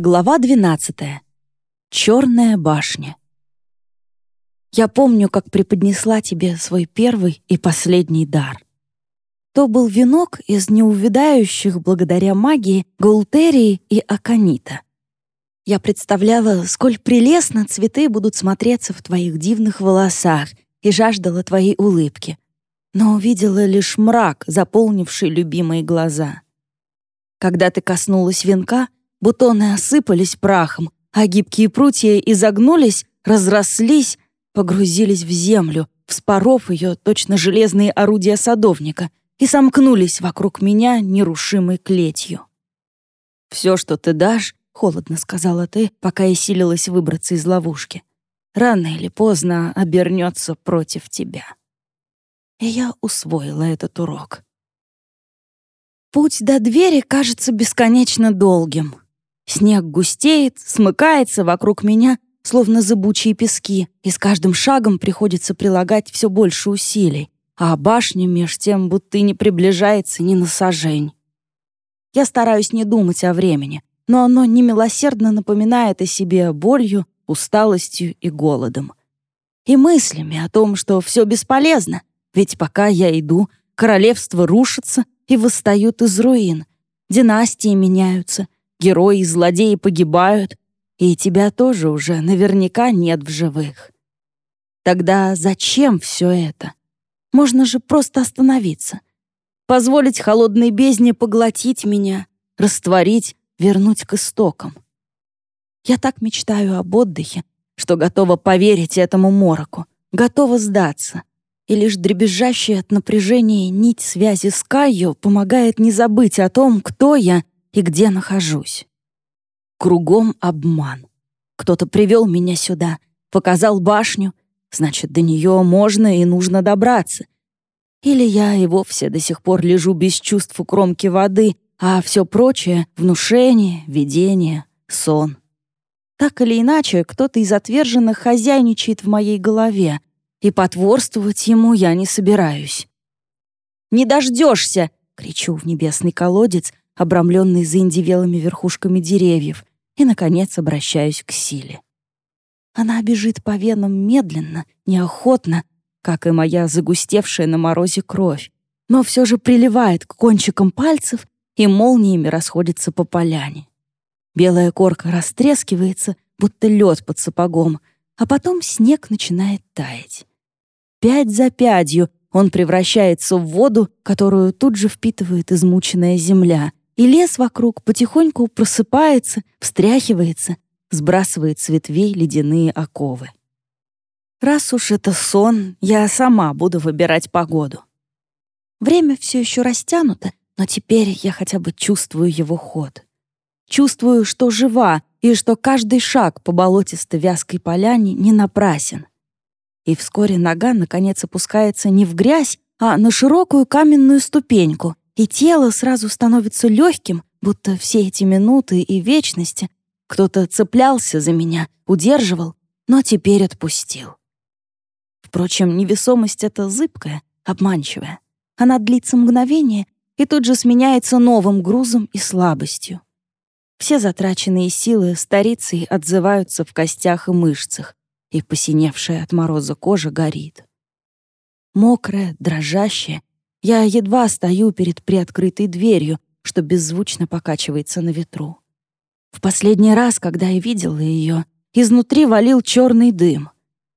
Глава 12. Черная башня. Я помню, как преподнесла тебе свой первый и последний дар. То был венок из неувядающих благодаря магии гаултерии и аконита. Я представляла, сколь прелестно цветы будут смотреться в твоих дивных волосах и жаждала твоей улыбки, но увидела лишь мрак, заполнивший любимые глаза. Когда ты коснулась венка — Бутоны осыпались прахом, а гибкие прутья изогнулись, разрослись, погрузились в землю, вспоров ее точно железные орудия садовника, и сомкнулись вокруг меня нерушимой клетью. «Все, что ты дашь, — холодно сказала ты, пока я силилась выбраться из ловушки, — рано или поздно обернется против тебя». И я усвоила этот урок. Путь до двери кажется бесконечно долгим. Снег густеет, смыкается вокруг меня, словно зыбучие пески, и с каждым шагом приходится прилагать все больше усилий, а башня меж тем будто и не приближается ни на сажень. Я стараюсь не думать о времени, но оно немилосердно напоминает о себе болью, усталостью и голодом. И мыслями о том, что все бесполезно, ведь пока я иду, королевства рушатся и восстают из руин, династии меняются — Герои и злодеи погибают, и тебя тоже уже наверняка нет в живых. Тогда зачем все это? Можно же просто остановиться. Позволить холодной бездне поглотить меня, растворить, вернуть к истокам. Я так мечтаю об отдыхе, что готова поверить этому мороку, готова сдаться. И лишь дребезжащая от напряжения нить связи с Кайо помогает не забыть о том, кто я и где нахожусь. Кругом обман. Кто-то привел меня сюда, показал башню, значит, до нее можно и нужно добраться. Или я и вовсе до сих пор лежу без чувств у кромки воды, а все прочее — внушение, видение, сон. Так или иначе, кто-то из отверженных хозяйничает в моей голове, и потворствовать ему я не собираюсь. «Не дождешься!» — кричу в небесный колодец, обрамленный заиндивелыми верхушками деревьев, и, наконец, обращаюсь к силе. Она бежит по венам медленно, неохотно, как и моя загустевшая на морозе кровь, но все же приливает к кончикам пальцев и молниями расходится по поляне. Белая корка растрескивается, будто лед под сапогом, а потом снег начинает таять. Пять за пятью он превращается в воду, которую тут же впитывает измученная земля, и лес вокруг потихоньку просыпается, встряхивается, сбрасывает с ветвей ледяные оковы. Раз уж это сон, я сама буду выбирать погоду. Время все еще растянуто, но теперь я хотя бы чувствую его ход. Чувствую, что жива, и что каждый шаг по болотисто-вязкой поляне не напрасен. И вскоре нога, наконец, опускается не в грязь, а на широкую каменную ступеньку, и тело сразу становится легким, будто все эти минуты и вечности кто-то цеплялся за меня, удерживал, но теперь отпустил. Впрочем, невесомость эта зыбкая, обманчивая. Она длится мгновение и тут же сменяется новым грузом и слабостью. Все затраченные силы старицей отзываются в костях и мышцах, и посиневшая от мороза кожа горит. Мокрая, дрожащая, я едва стою перед приоткрытой дверью, что беззвучно покачивается на ветру. В последний раз, когда я видела ее, изнутри валил черный дым,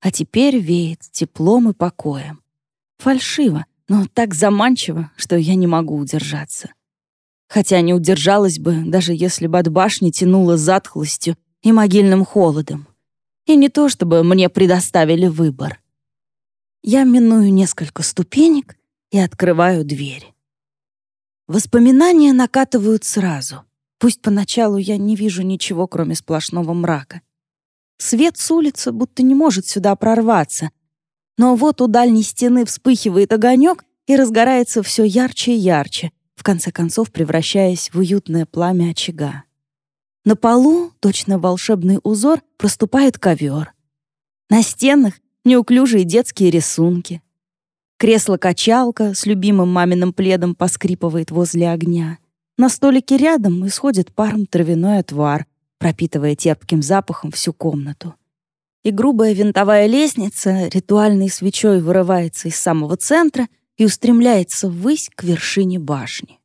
а теперь веет теплом и покоем. Фальшиво, но так заманчиво, что я не могу удержаться. Хотя не удержалась бы, даже если бы от башни тянуло затхлостью и могильным холодом. И не то, чтобы мне предоставили выбор. Я миную несколько ступенек и открываю дверь. Воспоминания накатывают сразу. Пусть поначалу я не вижу ничего, кроме сплошного мрака. Свет с улицы будто не может сюда прорваться. Но вот у дальней стены вспыхивает огонек и разгорается все ярче и ярче, в конце концов превращаясь в уютное пламя очага. На полу, точно волшебный узор, проступает ковер. На стенах неуклюжие детские рисунки. Кресло-качалка с любимым маминым пледом поскрипывает возле огня. На столике рядом исходит паром травяной отвар, пропитывая терпким запахом всю комнату. И грубая винтовая лестница ритуальной свечой вырывается из самого центра и устремляется ввысь к вершине башни.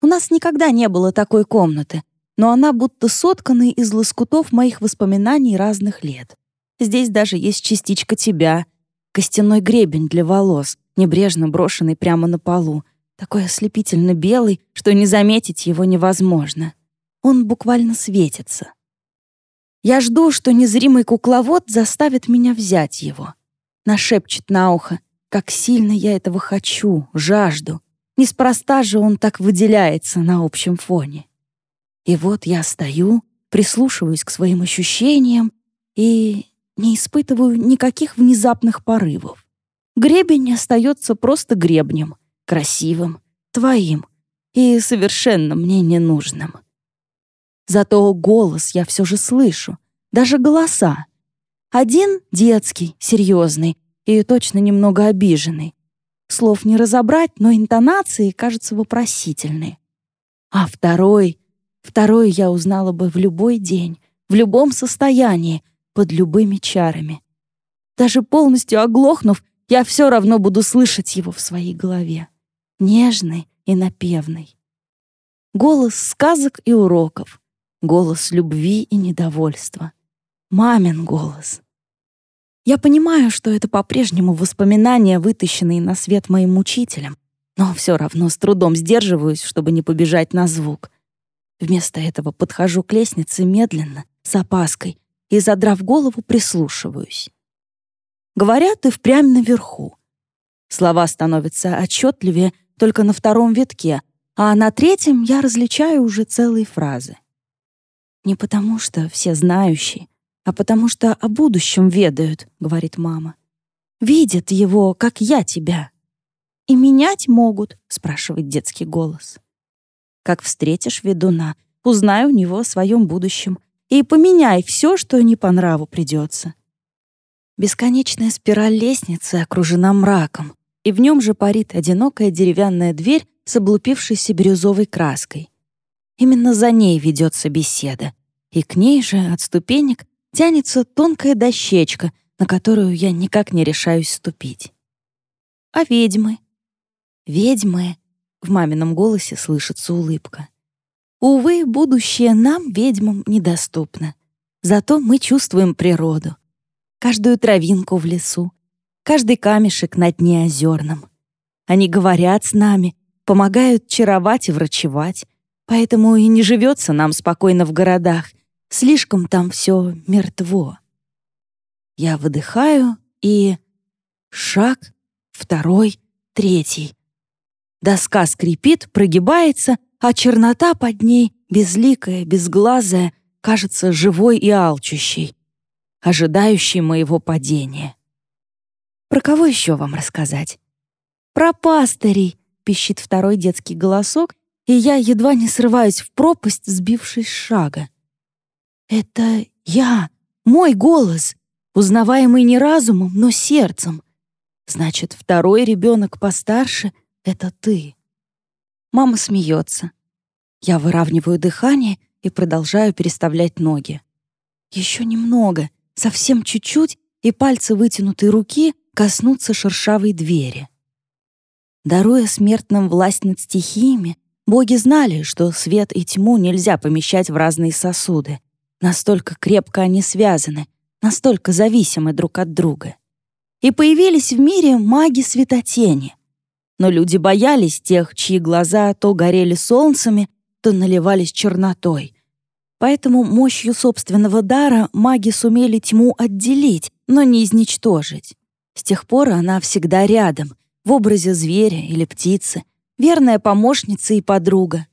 У нас никогда не было такой комнаты, но она будто соткана из лоскутов моих воспоминаний разных лет. Здесь даже есть частичка тебя, костяной гребень для волос, небрежно брошенный прямо на полу, такой ослепительно белый, что не заметить его невозможно. Он буквально светится. Я жду, что незримый кукловод заставит меня взять его. Нашепчет на ухо, как сильно я этого хочу, жажду. Неспроста же он так выделяется на общем фоне. И вот я стою, прислушиваюсь к своим ощущениям и не испытываю никаких внезапных порывов. Гребень остается просто гребнем, красивым, твоим и совершенно мне ненужным. Зато голос я все же слышу, даже голоса. Один детский, серьезный и точно немного обиженный. Слов не разобрать, но интонации, кажется, вопросительные. А второй, второй я узнала бы в любой день, в любом состоянии, под любыми чарами. Даже полностью оглохнув, я все равно буду слышать его в своей голове. Нежный и напевный. Голос сказок и уроков. Голос любви и недовольства. Мамин голос. Я понимаю, что это по-прежнему воспоминания, вытащенные на свет моим учителем, но все равно с трудом сдерживаюсь, чтобы не побежать на звук. Вместо этого подхожу к лестнице медленно, с опаской, и, задрав голову, прислушиваюсь. Говорят и впрямь наверху. Слова становятся отчетливее только на втором витке, а на третьем я различаю уже целые фразы. «Не потому что все знающие, а потому что о будущем ведают», — говорит мама. «Видят его, как я тебя». «И менять могут?» — спрашивает детский голос. «Как встретишь ведуна, узнай у него о своем будущем и поменяй все, что не по нраву придется». Бесконечная спираль лестницы окружена мраком, и в нем же парит одинокая деревянная дверь с облупившейся бирюзовой краской. Именно за ней ведется беседа, и к ней же от ступенек тянется тонкая дощечка, на которую я никак не решаюсь ступить. А ведьмы? Ведьмы. В мамином голосе слышится улыбка. Увы, будущее нам, ведьмам, недоступно. Зато мы чувствуем природу. Каждую травинку в лесу, каждый камешек на дне озерном. Они говорят с нами, помогают чаровать и врачевать, поэтому и не живется нам спокойно в городах, Слишком там все мертво. Я выдыхаю и... Шаг, второй, третий. Доска скрипит, прогибается, а чернота под ней, безликая, безглазая, кажется живой и алчущей, ожидающей моего падения. Про кого еще вам рассказать? Про пастырей, пищит второй детский голосок, и я едва не срываюсь в пропасть, сбившись с шага. Это я, мой голос, узнаваемый не разумом, но сердцем. Значит, второй ребенок постарше — это ты. Мама смеется. Я выравниваю дыхание и продолжаю переставлять ноги. Еще немного, совсем чуть-чуть, и пальцы вытянутой руки коснутся шершавой двери. Даруя смертным власть над стихиями, боги знали, что свет и тьму нельзя помещать в разные сосуды, Настолько крепко они связаны, настолько зависимы друг от друга. И появились в мире маги светотени. Но люди боялись тех, чьи глаза то горели солнцами, то наливались чернотой. Поэтому мощью собственного дара маги сумели тьму отделить, но не изничтожить. С тех пор она всегда рядом, в образе зверя или птицы, верная помощница и подруга.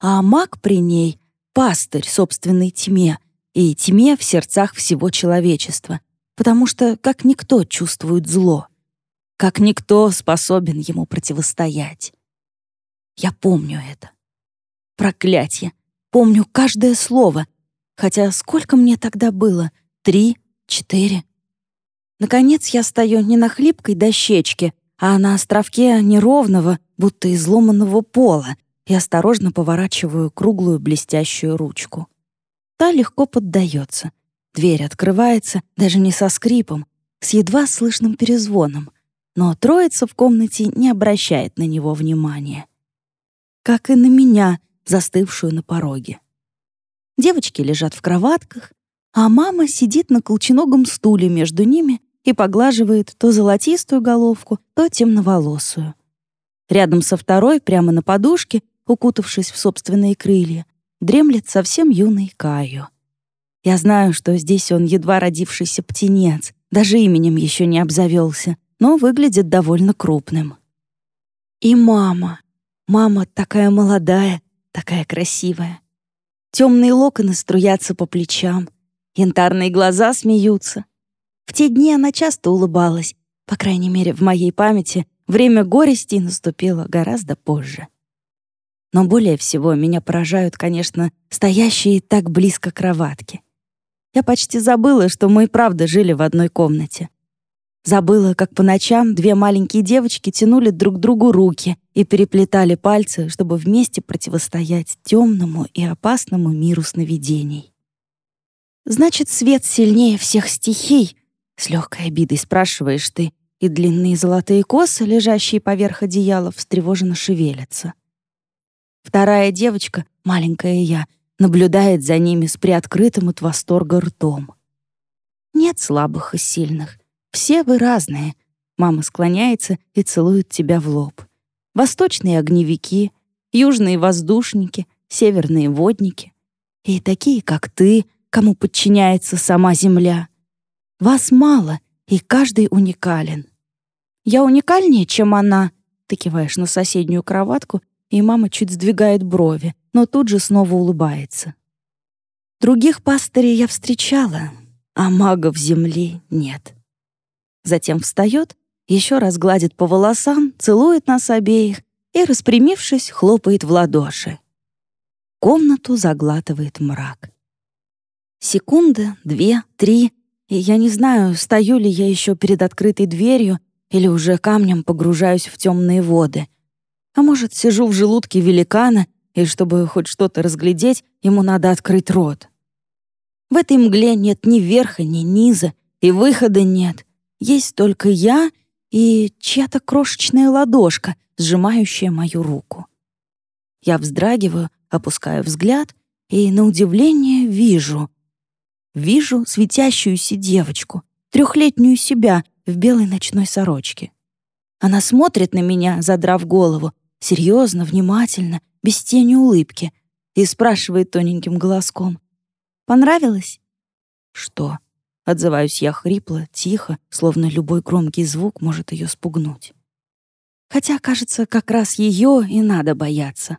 А маг при ней — пастырь собственной тьме, и тьме в сердцах всего человечества, потому что как никто чувствует зло, как никто способен ему противостоять. Я помню это. Проклятье. Помню каждое слово. Хотя сколько мне тогда было? Три? Четыре? Наконец я стою не на хлипкой дощечке, а на островке неровного, будто изломанного пола, и осторожно поворачиваю круглую блестящую ручку. Та легко поддается. Дверь открывается, даже не со скрипом, с едва слышным перезвоном, но троица в комнате не обращает на него внимания. Как и на меня, застывшую на пороге. Девочки лежат в кроватках, а мама сидит на колченогом стуле между ними и поглаживает то золотистую головку, то темноволосую. Рядом со второй, прямо на подушке, укутавшись в собственные крылья, дремлет совсем юный Каю. Я знаю, что здесь он едва родившийся птенец, даже именем еще не обзавелся, но выглядит довольно крупным. И мама. Мама такая молодая, такая красивая. Темные локоны струятся по плечам, янтарные глаза смеются. В те дни она часто улыбалась, по крайней мере, в моей памяти время горести наступило гораздо позже. Но более всего меня поражают, конечно, стоящие так близко кроватки. Я почти забыла, что мы и правда жили в одной комнате. Забыла, как по ночам две маленькие девочки тянули друг другу руки и переплетали пальцы, чтобы вместе противостоять темному и опасному миру сновидений. «Значит, свет сильнее всех стихий?» С легкой обидой спрашиваешь ты, и длинные золотые косы, лежащие поверх одеяла, встревоженно шевелятся. Вторая девочка, маленькая я, наблюдает за ними с приоткрытым от восторга ртом. Нет слабых и сильных. Все вы разные. Мама склоняется и целует тебя в лоб. Восточные огневики, южные воздушники, северные водники. И такие, как ты, кому подчиняется сама земля. Вас мало, и каждый уникален. Я уникальнее, чем она. Ты киваешь на соседнюю кроватку и мама чуть сдвигает брови, но тут же снова улыбается. Других пастырей я встречала, а магов земли нет. Затем встает, еще раз гладит по волосам, целует нас обеих и, распрямившись, хлопает в ладоши. Комнату заглатывает мрак. Секунда, две, три, и я не знаю, стою ли я еще перед открытой дверью или уже камнем погружаюсь в темные воды, а может, сижу в желудке великана, и чтобы хоть что-то разглядеть, ему надо открыть рот. В этой мгле нет ни верха, ни низа, и выхода нет. Есть только я и чья-то крошечная ладошка, сжимающая мою руку. Я вздрагиваю, опускаю взгляд и, на удивление, вижу. Вижу светящуюся девочку, трехлетнюю себя в белой ночной сорочке. Она смотрит на меня, задрав голову, серьезно, внимательно, без тени улыбки, и спрашивает тоненьким голоском. «Понравилось?» «Что?» — отзываюсь я хрипло, тихо, словно любой громкий звук может ее спугнуть. Хотя, кажется, как раз ее и надо бояться.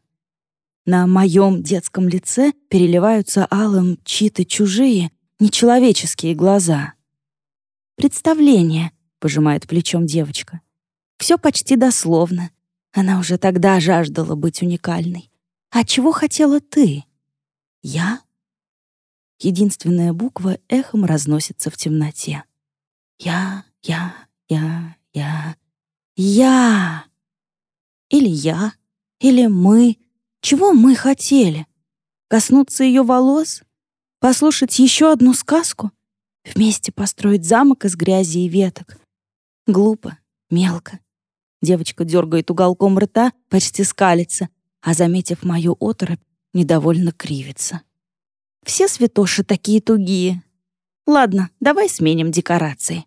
На моем детском лице переливаются алым чьи-то чужие, нечеловеческие глаза. «Представление», — пожимает плечом девочка. Все почти дословно. Она уже тогда жаждала быть уникальной. А чего хотела ты? Я? Единственная буква эхом разносится в темноте. Я, я, я, я, я. Или я, или мы. Чего мы хотели? Коснуться ее волос? Послушать еще одну сказку? Вместе построить замок из грязи и веток? Глупо, мелко. Девочка дергает уголком рта, почти скалится, а, заметив мою оторопь, недовольно кривится. Все святоши такие тугие. Ладно, давай сменим декорации.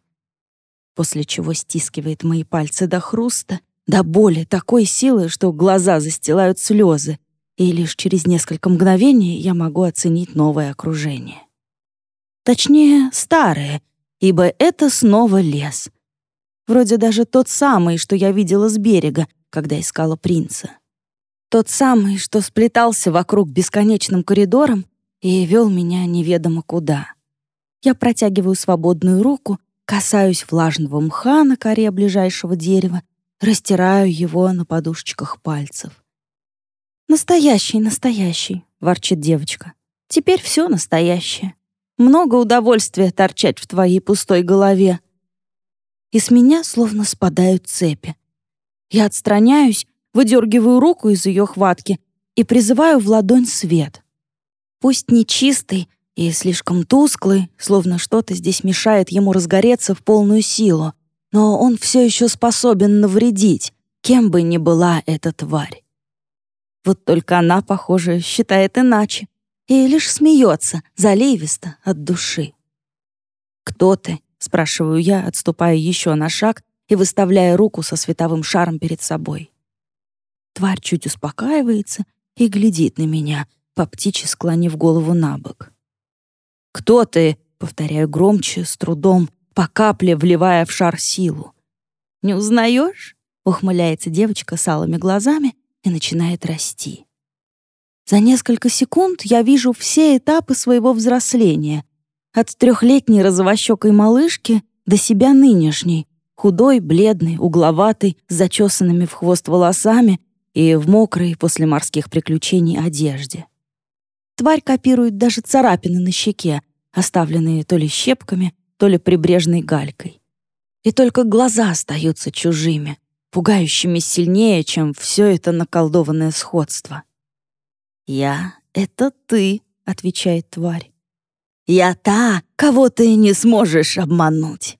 После чего стискивает мои пальцы до хруста, до боли такой силы, что глаза застилают слезы, и лишь через несколько мгновений я могу оценить новое окружение. Точнее, старое, ибо это снова лес — Вроде даже тот самый, что я видела с берега, когда искала принца. Тот самый, что сплетался вокруг бесконечным коридором и вел меня неведомо куда. Я протягиваю свободную руку, касаюсь влажного мха на коре ближайшего дерева, растираю его на подушечках пальцев. «Настоящий, настоящий», — ворчит девочка. «Теперь все настоящее. Много удовольствия торчать в твоей пустой голове и с меня словно спадают цепи. Я отстраняюсь, выдергиваю руку из ее хватки и призываю в ладонь свет. Пусть не чистый, и слишком тусклый, словно что-то здесь мешает ему разгореться в полную силу, но он все еще способен навредить, кем бы ни была эта тварь. Вот только она, похоже, считает иначе и лишь смеется, заливисто, от души. «Кто ты?» — спрашиваю я, отступая еще на шаг и выставляя руку со световым шаром перед собой. Тварь чуть успокаивается и глядит на меня, по птичьи склонив голову на бок. «Кто ты?» — повторяю громче, с трудом, по капле вливая в шар силу. «Не узнаешь?» — ухмыляется девочка с алыми глазами и начинает расти. За несколько секунд я вижу все этапы своего взросления. От трехлетней розовощекой малышки до себя нынешней, худой, бледный, угловатый, с зачесанными в хвост волосами и в мокрой после морских приключений одежде. Тварь копирует даже царапины на щеке, оставленные то ли щепками, то ли прибрежной галькой. И только глаза остаются чужими, пугающими сильнее, чем все это наколдованное сходство. «Я — это ты», — отвечает тварь. «Я та, кого ты не сможешь обмануть».